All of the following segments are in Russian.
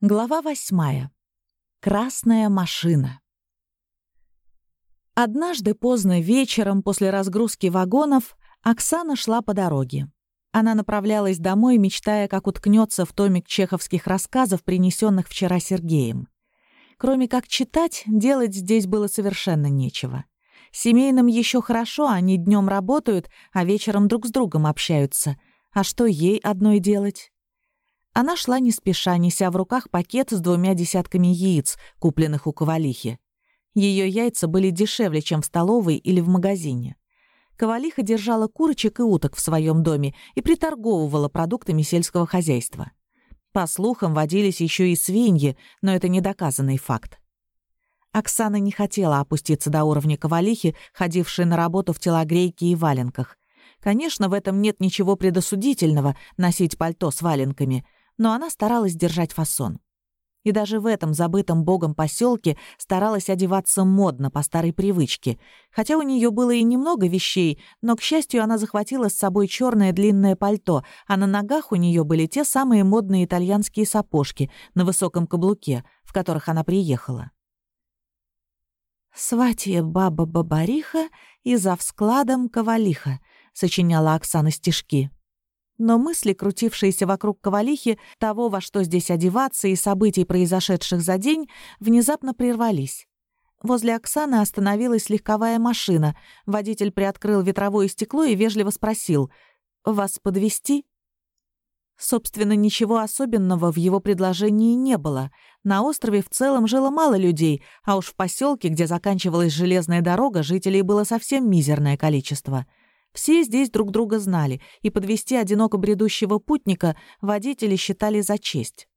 Глава восьмая. Красная машина. Однажды поздно вечером после разгрузки вагонов Оксана шла по дороге. Она направлялась домой, мечтая, как уткнется в томик чеховских рассказов, принесенных вчера Сергеем. Кроме как читать, делать здесь было совершенно нечего. Семейным еще хорошо, они днем работают, а вечером друг с другом общаются. А что ей одной делать? Она шла не спеша, неся в руках пакет с двумя десятками яиц, купленных у Ковалихи. Ее яйца были дешевле, чем в столовой или в магазине. Ковалиха держала курочек и уток в своем доме и приторговывала продуктами сельского хозяйства. По слухам, водились еще и свиньи, но это недоказанный факт. Оксана не хотела опуститься до уровня Ковалихи, ходившей на работу в телогрейке и валенках. Конечно, в этом нет ничего предосудительного — носить пальто с валенками — но она старалась держать фасон. И даже в этом забытом богом поселке старалась одеваться модно по старой привычке, хотя у нее было и немного вещей, но, к счастью, она захватила с собой черное длинное пальто, а на ногах у нее были те самые модные итальянские сапожки на высоком каблуке, в которых она приехала. «Сватья баба-бабариха и за вскладом ковалиха», — сочиняла Оксана стишки. Но мысли, крутившиеся вокруг Ковалихи, того, во что здесь одеваться и событий, произошедших за день, внезапно прервались. Возле Оксаны остановилась легковая машина. Водитель приоткрыл ветровое стекло и вежливо спросил «Вас подвести? Собственно, ничего особенного в его предложении не было. На острове в целом жило мало людей, а уж в поселке, где заканчивалась железная дорога, жителей было совсем мизерное количество — все здесь друг друга знали, и подвести одиноко бредущего путника водители считали за честь.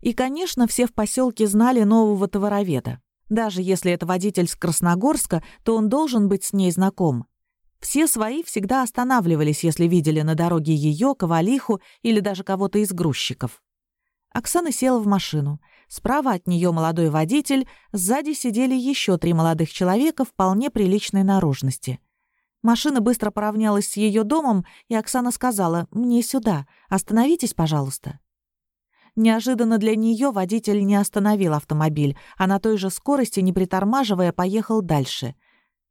И, конечно, все в поселке знали нового товароведа. Даже если это водитель с Красногорска, то он должен быть с ней знаком. Все свои всегда останавливались, если видели на дороге ее, Ковалиху или даже кого-то из грузчиков. Оксана села в машину. Справа от нее молодой водитель, сзади сидели еще три молодых человека вполне приличной наружности — Машина быстро поравнялась с ее домом, и Оксана сказала «Мне сюда. Остановитесь, пожалуйста». Неожиданно для нее водитель не остановил автомобиль, а на той же скорости, не притормаживая, поехал дальше.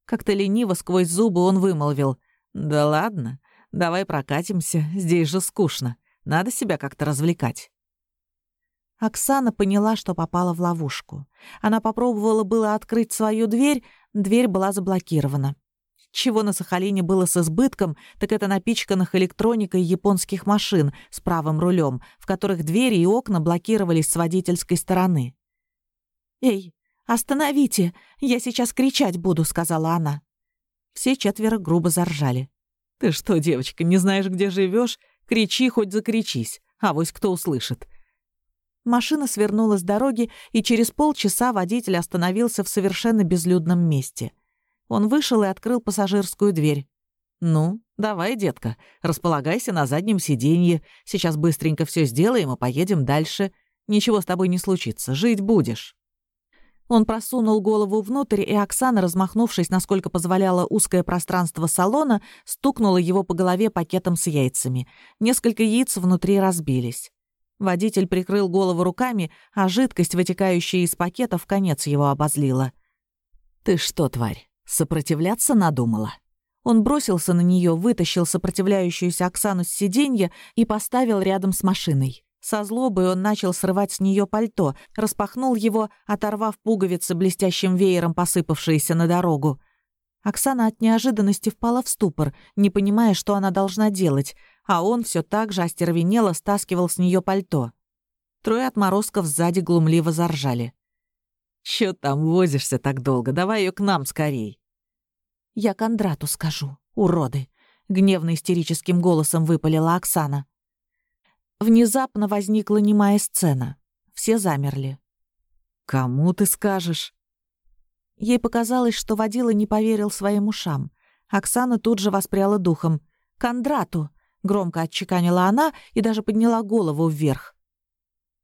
Как-то лениво сквозь зубы он вымолвил «Да ладно, давай прокатимся, здесь же скучно. Надо себя как-то развлекать». Оксана поняла, что попала в ловушку. Она попробовала было открыть свою дверь, дверь была заблокирована. Чего на Сахалине было с избытком, так это напичканных электроникой японских машин с правым рулем, в которых двери и окна блокировались с водительской стороны. «Эй, остановите! Я сейчас кричать буду», — сказала она. Все четверо грубо заржали. «Ты что, девочка, не знаешь, где живешь? Кричи, хоть закричись, а вось кто услышит». Машина свернула с дороги, и через полчаса водитель остановился в совершенно безлюдном месте — он вышел и открыл пассажирскую дверь. «Ну, давай, детка, располагайся на заднем сиденье. Сейчас быстренько все сделаем и поедем дальше. Ничего с тобой не случится, жить будешь». Он просунул голову внутрь, и Оксана, размахнувшись, насколько позволяло узкое пространство салона, стукнула его по голове пакетом с яйцами. Несколько яиц внутри разбились. Водитель прикрыл голову руками, а жидкость, вытекающая из пакета, в конец его обозлила. «Ты что, тварь, Сопротивляться надумала. Он бросился на нее, вытащил сопротивляющуюся Оксану с сиденья и поставил рядом с машиной. Со злобой он начал срывать с нее пальто, распахнул его, оторвав пуговицы блестящим веером, посыпавшиеся на дорогу. Оксана от неожиданности впала в ступор, не понимая, что она должна делать, а он все так же остервенело стаскивал с нее пальто. Трое отморозков сзади глумливо заржали. «Чё там возишься так долго? Давай ее к нам скорей!» «Я Кондрату скажу, уроды!» — гневно-истерическим голосом выпалила Оксана. Внезапно возникла немая сцена. Все замерли. «Кому ты скажешь?» Ей показалось, что водила не поверил своим ушам. Оксана тут же воспряла духом. «Кондрату!» — громко отчеканила она и даже подняла голову вверх.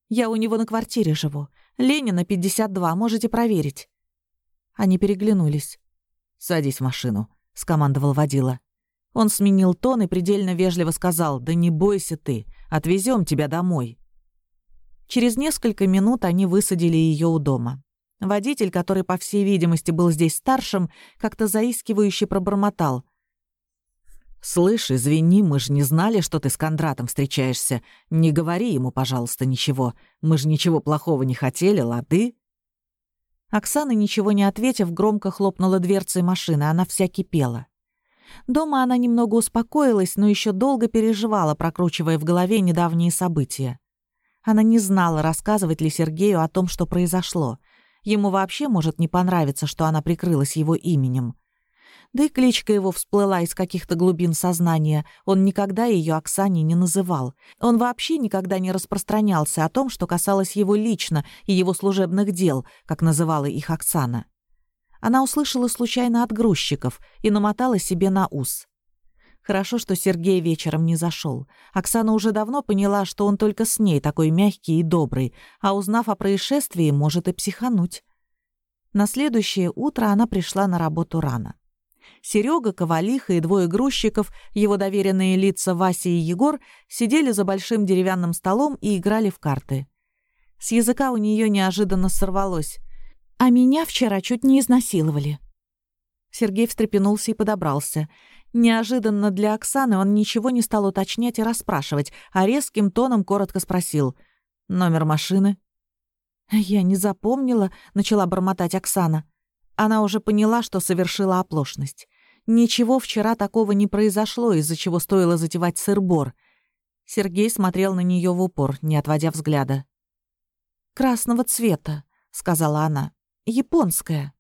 «Я у него на квартире живу. Ленина, 52, можете проверить». Они переглянулись. «Садись в машину», — скомандовал водила. Он сменил тон и предельно вежливо сказал, «Да не бойся ты, отвезем тебя домой». Через несколько минут они высадили ее у дома. Водитель, который, по всей видимости, был здесь старшим, как-то заискивающе пробормотал. «Слышь, извини, мы же не знали, что ты с Кондратом встречаешься. Не говори ему, пожалуйста, ничего. Мы же ничего плохого не хотели, лады?» Оксана, ничего не ответив, громко хлопнула дверцей машины, она вся кипела. Дома она немного успокоилась, но еще долго переживала, прокручивая в голове недавние события. Она не знала, рассказывать ли Сергею о том, что произошло. Ему вообще может не понравиться, что она прикрылась его именем. Да и кличка его всплыла из каких-то глубин сознания. Он никогда ее Оксане не называл. Он вообще никогда не распространялся о том, что касалось его лично и его служебных дел, как называла их Оксана. Она услышала случайно от грузчиков и намотала себе на ус. Хорошо, что Сергей вечером не зашел. Оксана уже давно поняла, что он только с ней такой мягкий и добрый, а узнав о происшествии, может и психануть. На следующее утро она пришла на работу рано. Серега, Ковалиха и двое грузчиков, его доверенные лица Вася и Егор, сидели за большим деревянным столом и играли в карты. С языка у нее неожиданно сорвалось. «А меня вчера чуть не изнасиловали». Сергей встрепенулся и подобрался. Неожиданно для Оксаны он ничего не стал уточнять и расспрашивать, а резким тоном коротко спросил. «Номер машины?» «Я не запомнила», — начала бормотать Оксана. Она уже поняла, что совершила оплошность. Ничего вчера такого не произошло, из-за чего стоило затевать сыр-бор. Сергей смотрел на нее в упор, не отводя взгляда. «Красного цвета», — сказала она. «Японская».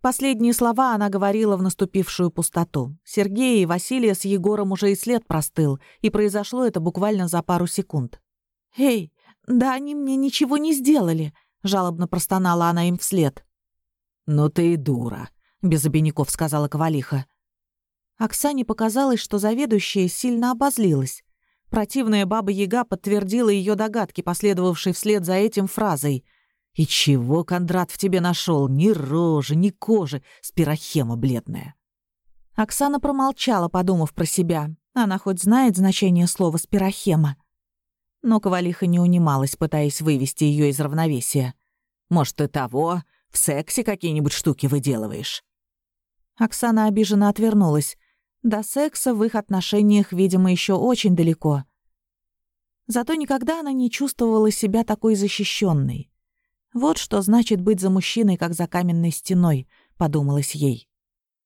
Последние слова она говорила в наступившую пустоту. Сергей и Василия с Егором уже и след простыл, и произошло это буквально за пару секунд. «Эй, да они мне ничего не сделали», — жалобно простонала она им вслед. «Ну ты и дура», — без обиняков сказала Ковалиха. Оксане показалось, что заведующая сильно обозлилась. Противная баба-яга подтвердила ее догадки, последовавшей вслед за этим фразой. «И чего Кондрат в тебе нашел? Ни рожи, ни кожи, спирохема бледная». Оксана промолчала, подумав про себя. Она хоть знает значение слова «спирохема». Но Ковалиха не унималась, пытаясь вывести ее из равновесия. «Может, ты того? В сексе какие-нибудь штуки выделываешь?» Оксана обиженно отвернулась. До секса в их отношениях, видимо, еще очень далеко. Зато никогда она не чувствовала себя такой защищенной. Вот что значит быть за мужчиной, как за каменной стеной, подумалось ей.